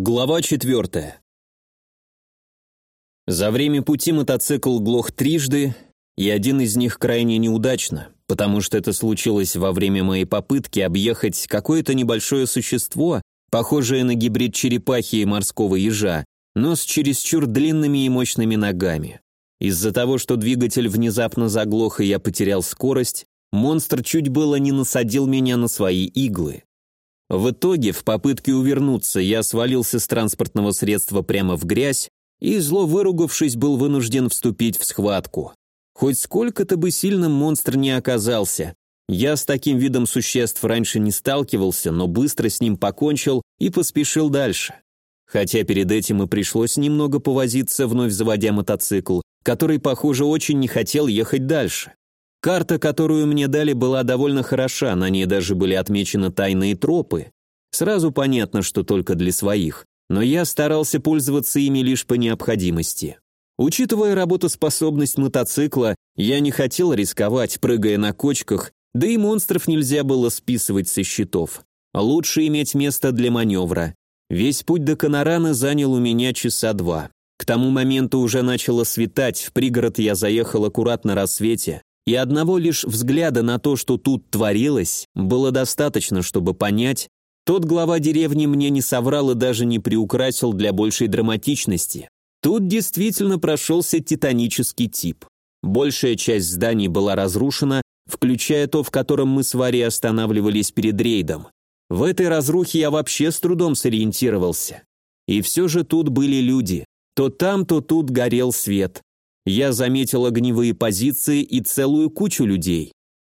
Глава четвертая. За время пути мотоцикл глох трижды, и один из них крайне неудачно, потому что это случилось во время моей попытки объехать какое-то небольшое существо, похожее на гибрид черепахи и морского ежа, но с чересчур длинными и мощными ногами. Из-за того, что двигатель внезапно заглох и я потерял скорость, монстр чуть было не насадил меня на свои иглы. В итоге, в попытке увернуться, я свалился с транспортного средства прямо в грязь и, зло выругавшись, был вынужден вступить в схватку. Хоть сколько-то бы сильным монстр не оказался, я с таким видом существ раньше не сталкивался, но быстро с ним покончил и поспешил дальше. Хотя перед этим и пришлось немного повозиться, вновь заводя мотоцикл, который, похоже, очень не хотел ехать дальше. Карта, которую мне дали, была довольно хороша, на ней даже были отмечены тайные тропы. Сразу понятно, что только для своих, но я старался пользоваться ими лишь по необходимости. Учитывая работоспособность мотоцикла, я не хотел рисковать, прыгая на кочках, да и монстров нельзя было списывать со счетов. Лучше иметь место для маневра. Весь путь до Конорана занял у меня часа два. К тому моменту уже начало светать, в пригород я заехал аккуратно рассвете, и одного лишь взгляда на то, что тут творилось, было достаточно, чтобы понять, тот глава деревни мне не соврал и даже не приукрасил для большей драматичности. Тут действительно прошелся титанический тип. Большая часть зданий была разрушена, включая то, в котором мы с Варей останавливались перед рейдом. В этой разрухе я вообще с трудом сориентировался. И все же тут были люди. То там, то тут горел свет я заметил огневые позиции и целую кучу людей.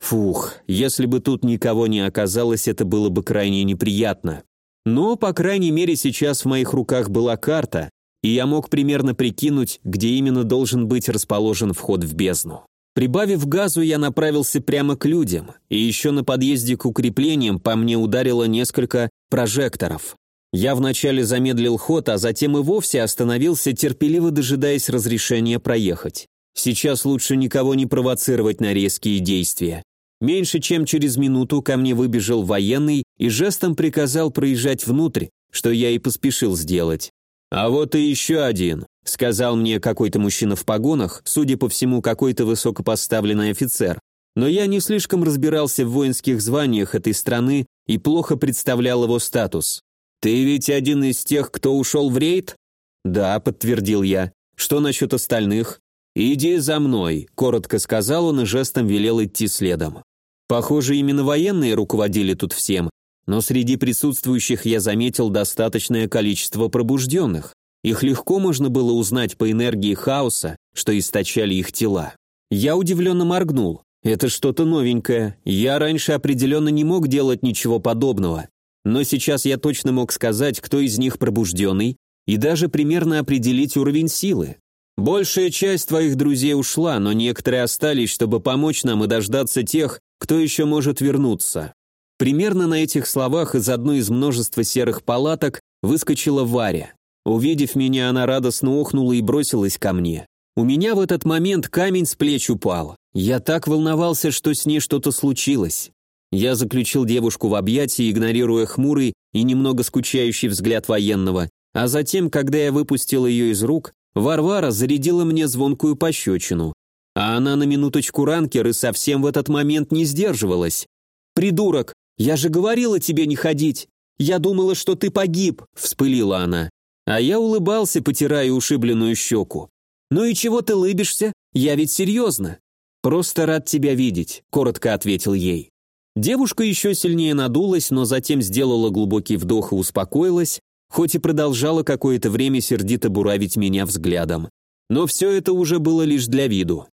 Фух, если бы тут никого не оказалось, это было бы крайне неприятно. Но, по крайней мере, сейчас в моих руках была карта, и я мог примерно прикинуть, где именно должен быть расположен вход в бездну. Прибавив газу, я направился прямо к людям, и еще на подъезде к укреплениям по мне ударило несколько прожекторов. Я вначале замедлил ход, а затем и вовсе остановился, терпеливо дожидаясь разрешения проехать. Сейчас лучше никого не провоцировать на резкие действия. Меньше чем через минуту ко мне выбежал военный и жестом приказал проезжать внутрь, что я и поспешил сделать. «А вот и еще один», — сказал мне какой-то мужчина в погонах, судя по всему, какой-то высокопоставленный офицер. Но я не слишком разбирался в воинских званиях этой страны и плохо представлял его статус. «Ты ведь один из тех, кто ушел в рейд?» «Да», — подтвердил я. «Что насчет остальных?» «Иди за мной», — коротко сказал он и жестом велел идти следом. Похоже, именно военные руководили тут всем, но среди присутствующих я заметил достаточное количество пробужденных. Их легко можно было узнать по энергии хаоса, что источали их тела. Я удивленно моргнул. Это что-то новенькое. Я раньше определенно не мог делать ничего подобного но сейчас я точно мог сказать, кто из них пробужденный, и даже примерно определить уровень силы. Большая часть твоих друзей ушла, но некоторые остались, чтобы помочь нам и дождаться тех, кто еще может вернуться. Примерно на этих словах из одной из множества серых палаток выскочила Варя. Увидев меня, она радостно охнула и бросилась ко мне. У меня в этот момент камень с плеч упал. Я так волновался, что с ней что-то случилось. Я заключил девушку в объятия, игнорируя хмурый и немного скучающий взгляд военного, а затем, когда я выпустил ее из рук, Варвара зарядила мне звонкую пощечину. А она на минуточку ранкер и совсем в этот момент не сдерживалась. «Придурок, я же говорила тебе не ходить! Я думала, что ты погиб!» – вспылила она. А я улыбался, потирая ушибленную щеку. «Ну и чего ты лыбишься? Я ведь серьезно!» «Просто рад тебя видеть», – коротко ответил ей. Девушка еще сильнее надулась, но затем сделала глубокий вдох и успокоилась, хоть и продолжала какое-то время сердито буравить меня взглядом. Но все это уже было лишь для виду.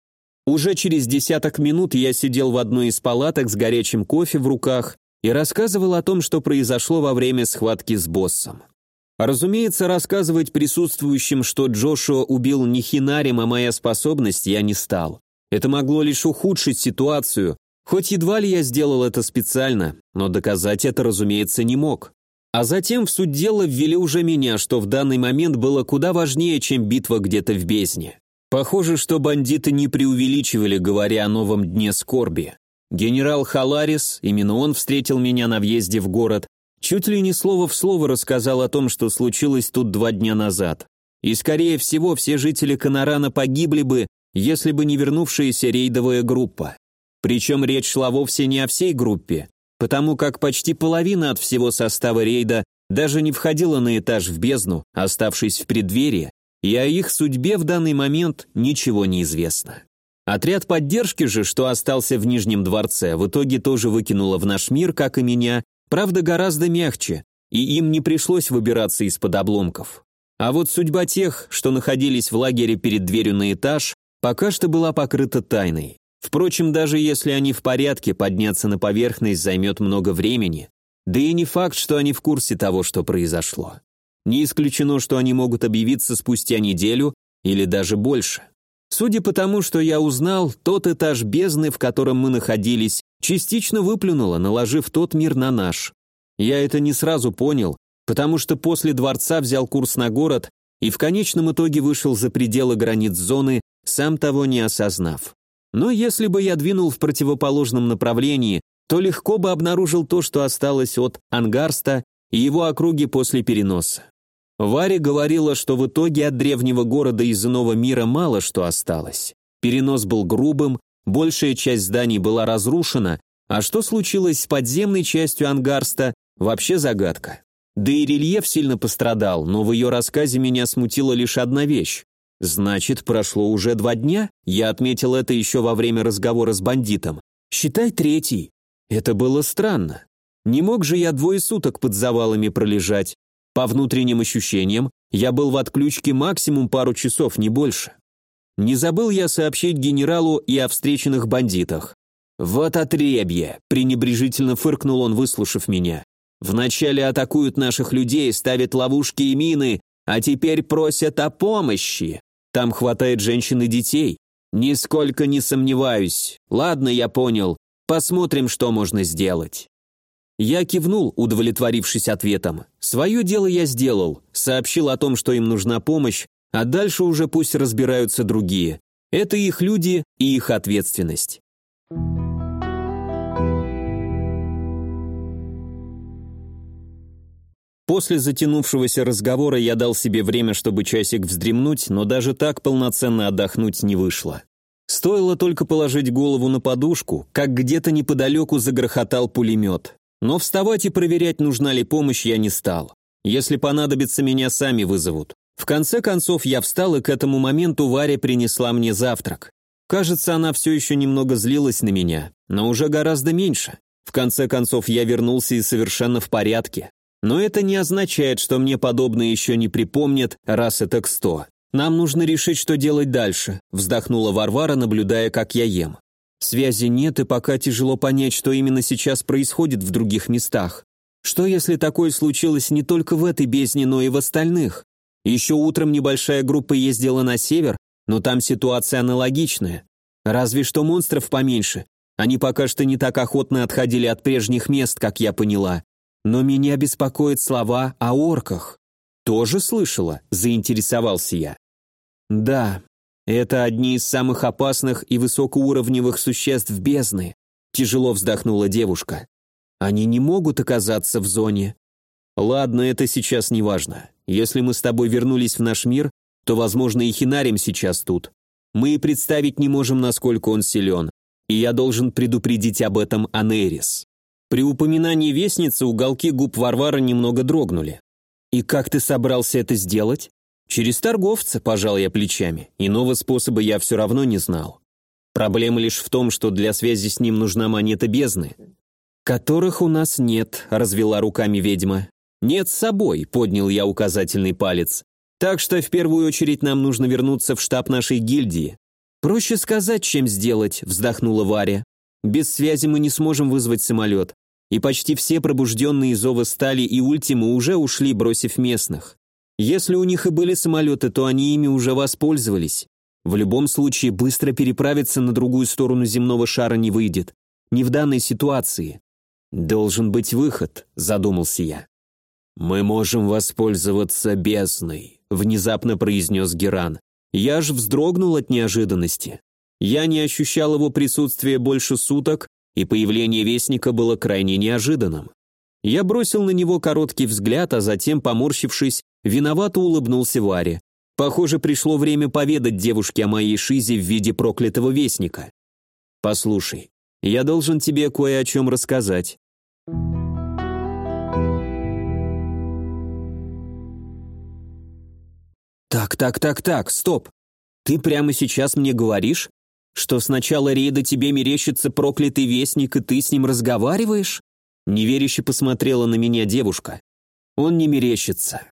Уже через десяток минут я сидел в одной из палаток с горячим кофе в руках и рассказывал о том, что произошло во время схватки с боссом. Разумеется, рассказывать присутствующим, что Джошуа убил не Хинарим, а моя способность, я не стал. Это могло лишь ухудшить ситуацию, Хоть едва ли я сделал это специально, но доказать это, разумеется, не мог. А затем в суть дела ввели уже меня, что в данный момент было куда важнее, чем битва где-то в бездне. Похоже, что бандиты не преувеличивали, говоря о новом дне скорби. Генерал Халарис, именно он встретил меня на въезде в город, Чуть ли не слово в слово рассказал о том, что случилось тут два дня назад. И, скорее всего, все жители Конорана погибли бы, если бы не вернувшаяся рейдовая группа. Причем речь шла вовсе не о всей группе, потому как почти половина от всего состава рейда даже не входила на этаж в бездну, оставшись в преддверии, и о их судьбе в данный момент ничего не известно. Отряд поддержки же, что остался в Нижнем дворце, в итоге тоже выкинуло в наш мир, как и меня, правда гораздо мягче, и им не пришлось выбираться из-под обломков. А вот судьба тех, что находились в лагере перед дверью на этаж, пока что была покрыта тайной. Впрочем, даже если они в порядке, подняться на поверхность займет много времени, да и не факт, что они в курсе того, что произошло. Не исключено, что они могут объявиться спустя неделю или даже больше. Судя по тому, что я узнал, тот этаж бездны, в котором мы находились, частично выплюнуло, наложив тот мир на наш. Я это не сразу понял, потому что после дворца взял курс на город и в конечном итоге вышел за пределы границ зоны, сам того не осознав. Но если бы я двинул в противоположном направлении, то легко бы обнаружил то, что осталось от Ангарста и его округи после переноса. Варя говорила, что в итоге от древнего города из иного мира мало что осталось. Перенос был грубым, большая часть зданий была разрушена, а что случилось с подземной частью Ангарста – вообще загадка. Да и рельеф сильно пострадал, но в ее рассказе меня смутила лишь одна вещь. Значит, прошло уже два дня? Я отметил это еще во время разговора с бандитом. Считай третий. Это было странно. Не мог же я двое суток под завалами пролежать, по внутренним ощущениям, я был в отключке максимум пару часов, не больше. Не забыл я сообщить генералу и о встреченных бандитах. «Вот отребье!» – пренебрежительно фыркнул он, выслушав меня. «Вначале атакуют наших людей, ставят ловушки и мины, а теперь просят о помощи. Там хватает женщин и детей. Нисколько не сомневаюсь. Ладно, я понял. Посмотрим, что можно сделать». Я кивнул, удовлетворившись ответом. Свое дело я сделал, сообщил о том, что им нужна помощь, а дальше уже пусть разбираются другие. Это их люди и их ответственность. После затянувшегося разговора я дал себе время, чтобы часик вздремнуть, но даже так полноценно отдохнуть не вышло. Стоило только положить голову на подушку, как где-то неподалеку загрохотал пулемет. Но вставать и проверять, нужна ли помощь, я не стал. Если понадобится, меня сами вызовут. В конце концов, я встал, и к этому моменту Варя принесла мне завтрак. Кажется, она все еще немного злилась на меня, но уже гораздо меньше. В конце концов, я вернулся и совершенно в порядке. Но это не означает, что мне подобное еще не припомнят, раз это к сто. Нам нужно решить, что делать дальше», — вздохнула Варвара, наблюдая, как я ем. Связи нет, и пока тяжело понять, что именно сейчас происходит в других местах. Что если такое случилось не только в этой бездне, но и в остальных? Еще утром небольшая группа ездила на север, но там ситуация аналогичная. Разве что монстров поменьше. Они пока что не так охотно отходили от прежних мест, как я поняла. Но меня беспокоят слова о орках. Тоже слышала? Заинтересовался я. Да, это одни из самых опасных и высокоуровневых существ бездны, тяжело вздохнула девушка. Они не могут оказаться в зоне. Ладно, это сейчас не важно. Если мы с тобой вернулись в наш мир, то, возможно, и Хинарим сейчас тут. Мы и представить не можем, насколько он силен. И я должен предупредить об этом Анерис. При упоминании вестницы уголки губ Варвары немного дрогнули. «И как ты собрался это сделать?» Через торговца, пожал я плечами, иного способа я все равно не знал. Проблема лишь в том, что для связи с ним нужна монета бездны. «Которых у нас нет», — развела руками ведьма. «Нет с собой», — поднял я указательный палец. «Так что в первую очередь нам нужно вернуться в штаб нашей гильдии». «Проще сказать, чем сделать», — вздохнула Варя. «Без связи мы не сможем вызвать самолет, и почти все пробужденные зова стали и ультимы уже ушли, бросив местных. Если у них и были самолеты, то они ими уже воспользовались. В любом случае, быстро переправиться на другую сторону земного шара не выйдет. Не в данной ситуации. «Должен быть выход», — задумался я. «Мы можем воспользоваться бездной», — внезапно произнес Геран. Я ж вздрогнул от неожиданности. Я не ощущал его присутствия больше суток, и появление Вестника было крайне неожиданным. Я бросил на него короткий взгляд, а затем, поморщившись, виновато улыбнулся Варе. Похоже, пришло время поведать девушке о моей шизе в виде проклятого вестника. «Послушай, я должен тебе кое о чем рассказать». «Так, так, так, так, стоп. Ты прямо сейчас мне говоришь, что сначала рейда тебе мерещится проклятый вестник, и ты с ним разговариваешь?» Неверяще посмотрела на меня девушка. «Он не мерещится.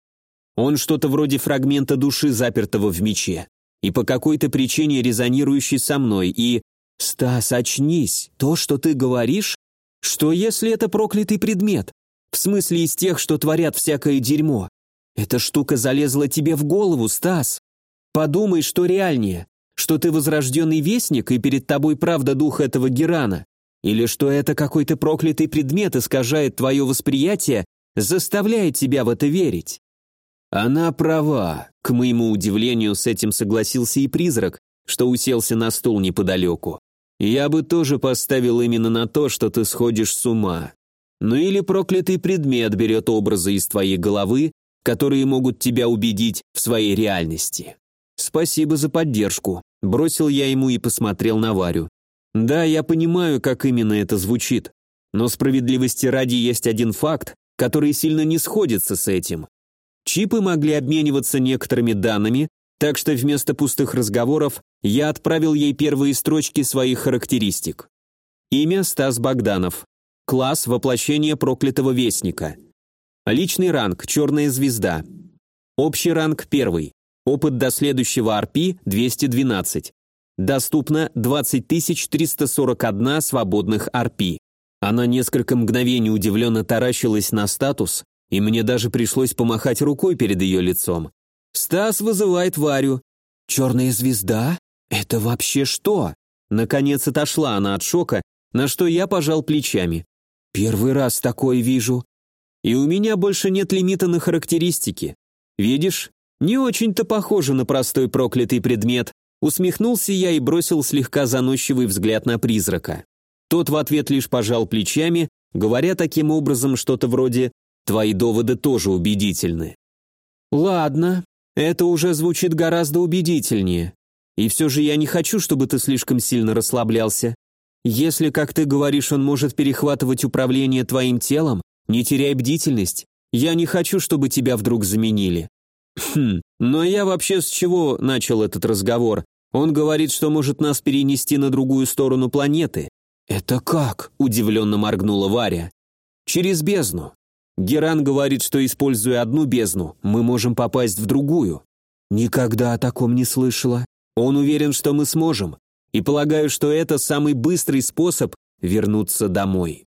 Он что-то вроде фрагмента души, запертого в мече, и по какой-то причине резонирующий со мной, и... Стас, очнись, то, что ты говоришь, что если это проклятый предмет? В смысле из тех, что творят всякое дерьмо. Эта штука залезла тебе в голову, Стас. Подумай, что реальнее, что ты возрожденный вестник, и перед тобой правда дух этого Герана, или что это какой-то проклятый предмет искажает твое восприятие, заставляет тебя в это верить. Она права. К моему удивлению, с этим согласился и призрак, что уселся на стул неподалеку. Я бы тоже поставил именно на то, что ты сходишь с ума. Ну или проклятый предмет берет образы из твоей головы, которые могут тебя убедить в своей реальности. Спасибо за поддержку. Бросил я ему и посмотрел на Варю. Да, я понимаю, как именно это звучит. Но справедливости ради есть один факт, который сильно не сходится с этим. Чипы могли обмениваться некоторыми данными, так что вместо пустых разговоров я отправил ей первые строчки своих характеристик. Имя Стас Богданов. Класс воплощение проклятого вестника. Личный ранг черная звезда. Общий ранг первый. Опыт до следующего RP 212. Доступно 20 341 свободных RP. Она несколько мгновений удивленно таращилась на статус, и мне даже пришлось помахать рукой перед ее лицом. Стас вызывает Варю. «Черная звезда? Это вообще что?» Наконец отошла она от шока, на что я пожал плечами. «Первый раз такое вижу. И у меня больше нет лимита на характеристики. Видишь, не очень-то похоже на простой проклятый предмет». Усмехнулся я и бросил слегка заносчивый взгляд на призрака. Тот в ответ лишь пожал плечами, говоря таким образом что-то вроде Твои доводы тоже убедительны. Ладно, это уже звучит гораздо убедительнее. И все же я не хочу, чтобы ты слишком сильно расслаблялся. Если, как ты говоришь, он может перехватывать управление твоим телом, не теряй бдительность. Я не хочу, чтобы тебя вдруг заменили. Хм, но я вообще с чего начал этот разговор? Он говорит, что может нас перенести на другую сторону планеты. Это как? Удивленно моргнула Варя. Через бездну. Геран говорит, что, используя одну бездну, мы можем попасть в другую. Никогда о таком не слышала. Он уверен, что мы сможем. И полагаю, что это самый быстрый способ вернуться домой.